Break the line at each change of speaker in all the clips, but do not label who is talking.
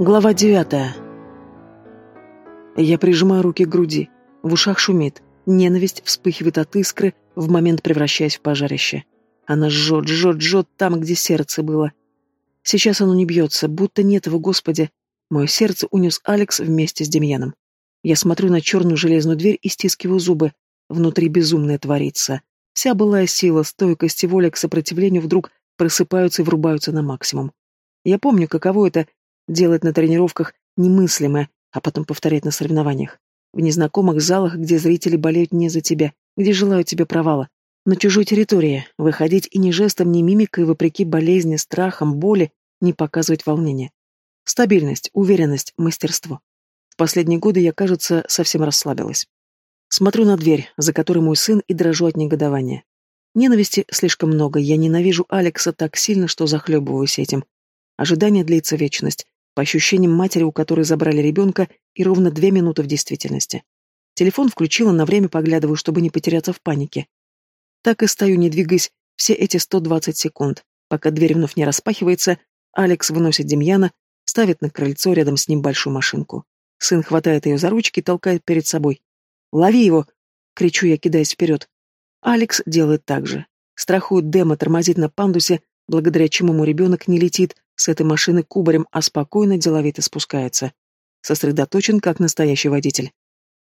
Глава девятая. Я прижимаю руки к груди. В ушах шумит. Ненависть вспыхивает от искры, в момент превращаясь в пожарище. Она жжет, жжет, жжет там, где сердце было. Сейчас оно не бьется, будто нет его, Господи. Мое сердце унес Алекс вместе с Демьяном. Я смотрю на черную железную дверь и стискиваю зубы. Внутри безумное творится. Вся былая сила, стойкость и воля к сопротивлению вдруг просыпаются и врубаются на максимум. Я помню, каково это — делать на тренировках немыслимое, а потом повторять на соревнованиях. В незнакомых залах, где зрители болеют не за тебя, где желают тебе провала. На чужой территории, выходить и ни жестом, ни мимикой, вопреки болезни, страхам, боли, не показывать волнения. Стабильность, уверенность, мастерство. В последние годы я, кажется, совсем расслабилась. Смотрю на дверь, за которой мой сын, и дрожу от негодования. Ненависти слишком много, я ненавижу Алекса так сильно, что захлебываюсь этим. Ожидание длится вечность, по ощущениям матери, у которой забрали ребенка, и ровно две минуты в действительности. Телефон включила, на время поглядываю, чтобы не потеряться в панике. Так и стою, не двигаясь, все эти 120 секунд, пока дверь вновь не распахивается, Алекс выносит Демьяна, ставит на крыльцо рядом с ним большую машинку. Сын хватает ее за ручки и толкает перед собой. «Лови его!» — кричу я, кидаясь вперед. Алекс делает так же. Страхует Дема, тормозит на пандусе, благодаря чему мой ребенок не летит с этой машины кубарем, а спокойно, деловито спускается. Сосредоточен, как настоящий водитель.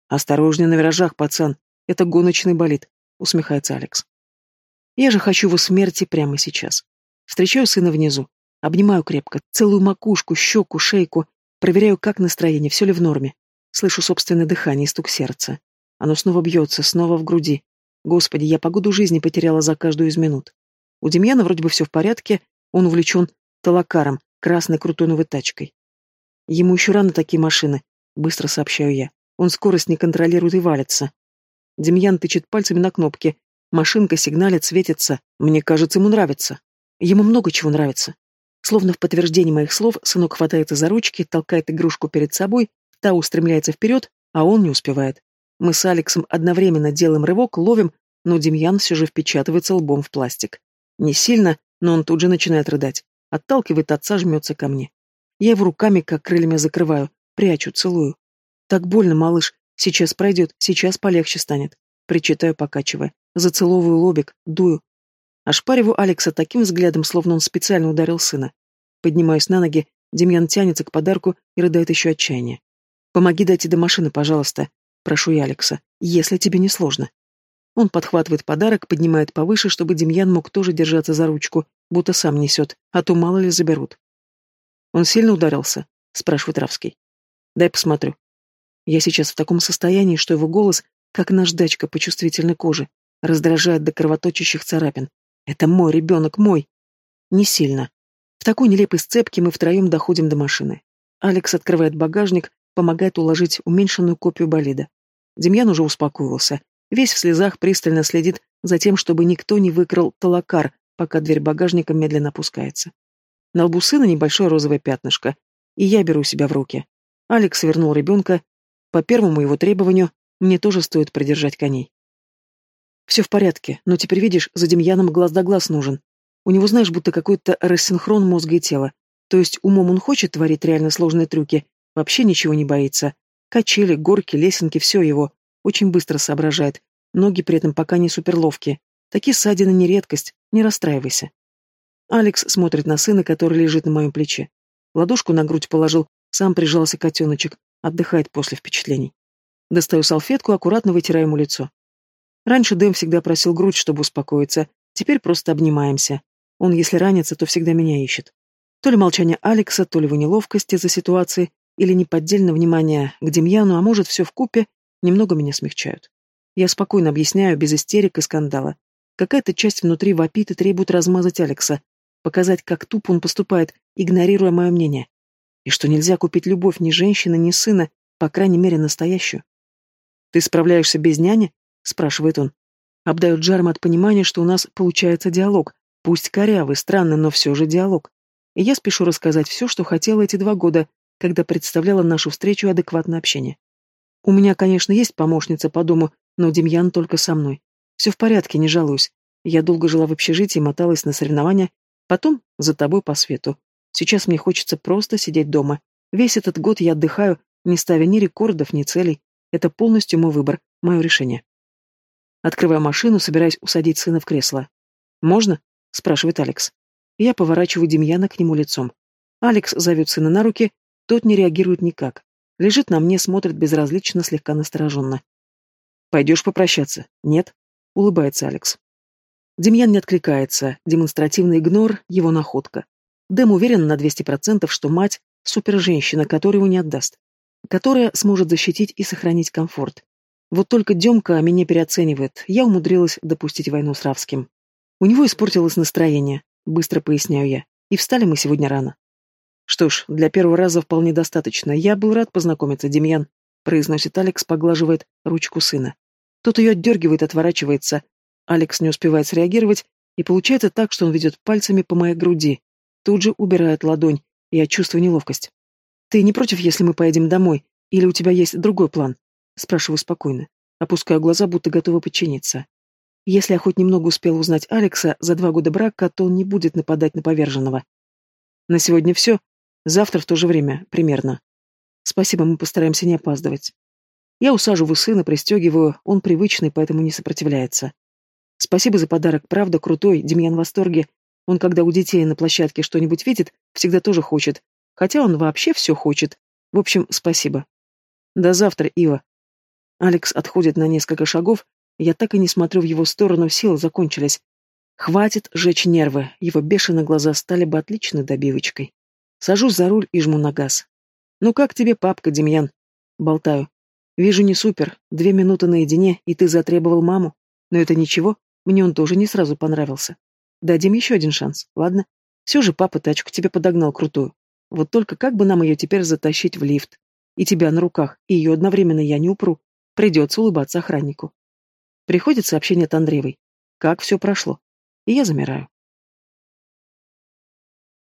«Осторожнее на виражах, пацан. Это гоночный болид», — усмехается Алекс. «Я же хочу его смерти прямо сейчас. Встречаю сына внизу. Обнимаю крепко, целую макушку, щеку, шейку, проверяю, как настроение, все ли в норме. Слышу собственное дыхание и стук сердца. Оно снова бьется, снова в груди. Господи, я погоду жизни потеряла за каждую из минут. У Демьяна вроде бы все в порядке, он увлечен талакаром, красной крутой новой тачкой. Ему еще рано такие машины, быстро сообщаю я. Он скорость не контролирует и валится. Демьян тычет пальцами на кнопки. Машинка сигналит, светится. Мне кажется, ему нравится. Ему много чего нравится. Словно в подтверждение моих слов, сынок хватается за ручки, толкает игрушку перед собой, та устремляется вперед, а он не успевает. Мы с Алексом одновременно делаем рывок, ловим, но Демьян все же впечатывается лбом в пластик. Не сильно, но он тут же начинает рыдать. Отталкивает отца, жмется ко мне. Я его руками, как крыльями, закрываю, прячу, целую. Так больно, малыш. Сейчас пройдет, сейчас полегче станет. Причитаю, покачивая. Зацеловываю лобик, дую. Ошпариваю Алекса таким взглядом, словно он специально ударил сына. Поднимаюсь на ноги, Демьян тянется к подарку и рыдает еще отчаяние. «Помоги дойти до машины, пожалуйста», — прошу я Алекса, — «если тебе не сложно». Он подхватывает подарок, поднимает повыше, чтобы Демьян мог тоже держаться за ручку, будто сам несет, а то мало ли заберут. «Он сильно ударился?» — спрашивает Равский. «Дай посмотрю». Я сейчас в таком состоянии, что его голос, как наждачка по чувствительной коже, раздражает до кровоточащих царапин. «Это мой ребенок, мой!» «Не сильно». В такой нелепой сцепке мы втроем доходим до машины. Алекс открывает багажник, помогает уложить уменьшенную копию болида. Демьян уже успокоился, Весь в слезах пристально следит за тем, чтобы никто не выкрал талакар, пока дверь багажника медленно опускается. На лбу сына небольшое розовое пятнышко, и я беру себя в руки. Алекс вернул ребенка. По первому его требованию, мне тоже стоит придержать коней. Все в порядке, но теперь видишь, за Демьяном глаз да глаз нужен. У него, знаешь, будто какой-то рассинхрон мозга и тела. То есть умом он хочет творить реально сложные трюки, вообще ничего не боится. Качели, горки, лесенки, все его. Очень быстро соображает. Ноги при этом пока не суперловкие. Такие ссадины не редкость, не расстраивайся. Алекс смотрит на сына, который лежит на моем плече. Ладошку на грудь положил, сам прижался котеночек, отдыхает после впечатлений. Достаю салфетку, аккуратно вытираю ему лицо. Раньше Дэм всегда просил грудь, чтобы успокоиться, теперь просто обнимаемся. Он, если ранится, то всегда меня ищет. То ли молчание Алекса, то ли его неловкости за ситуацией, или неподдельное внимание к Демьяну, а может, все в купе, немного меня смягчают. Я спокойно объясняю, без истерик и скандала. Какая-то часть внутри вопит и требует размазать Алекса, показать, как тупо он поступает, игнорируя мое мнение. И что нельзя купить любовь ни женщины, ни сына, по крайней мере, настоящую. «Ты справляешься без няни?» — спрашивает он. Обдает жаром от понимания, что у нас получается диалог, пусть корявый, странный, но все же диалог. И я спешу рассказать все, что хотела эти два года, когда представляла нашу встречу адекватное общение. У меня, конечно, есть помощница по дому, но Демьян только со мной. Все в порядке, не жалуюсь. Я долго жила в общежитии, моталась на соревнования, потом за тобой по свету. Сейчас мне хочется просто сидеть дома, Весь этот год я отдыхаю, не ставя ни рекордов, ни целей. Это полностью мой выбор, мое решение. Открываю машину, собираясь усадить сына в кресло. «Можно?» — спрашивает Алекс. Я поворачиваю Демьяна к нему лицом. Алекс зовет сына на руки, тот не реагирует никак. Лежит на мне, смотрит безразлично, слегка настороженно. «Пойдешь попрощаться?» «Нет?» — улыбается Алекс. Демьян не откликается, демонстративный игнор — его находка. Дэм уверен на 200%, что мать — супер-женщина, которую его не отдаст, которая сможет защитить и сохранить комфорт. Вот только Демка меня переоценивает, я умудрилась допустить войну с Равским. У него испортилось настроение, быстро поясняю я, и встали мы сегодня рано. Что ж, для первого раза вполне достаточно, я был рад познакомиться, Демьян, произносит Алекс, поглаживает ручку сына. Тот ее отдергивает, отворачивается. Алекс не успевает среагировать, и получается так, что он ведет пальцами по моей груди. Тут же убирает ладонь, и я чувствую неловкость. «Ты не против, если мы поедем домой? Или у тебя есть другой план?» Спрашиваю спокойно. Опускаю глаза, будто готова подчиниться. Если я хоть немного успела узнать Алекса за два года брака, то он не будет нападать на поверженного. На сегодня все. Завтра в то же время, примерно. Спасибо, мы постараемся не опаздывать. Я усаживаю сына, пристегиваю, он привычный, поэтому не сопротивляется. Спасибо за подарок, правда, крутой, Демьян в восторге. Он, когда у детей на площадке что-нибудь видит, всегда тоже хочет. Хотя он вообще все хочет. В общем, спасибо. До завтра, Ива. Алекс отходит на несколько шагов, я так и не смотрю в его сторону, силы закончились. Хватит жечь нервы, его бешеные глаза стали бы отличной добивочкой. Сажусь за руль и жму на газ. «Ну как тебе, папка, Демьян?» Болтаю. «Вижу, не супер. Две минуты наедине, и ты затребовал маму. Но это ничего, мне он тоже не сразу понравился. Дадим еще один шанс, ладно? Все же папа тачку тебе подогнал крутую. Вот только как бы нам ее теперь затащить в лифт? И тебя на руках, и ее одновременно я не упру. Придется улыбаться охраннику. Приходит сообщение от Андреевой. Как все прошло. И я замираю.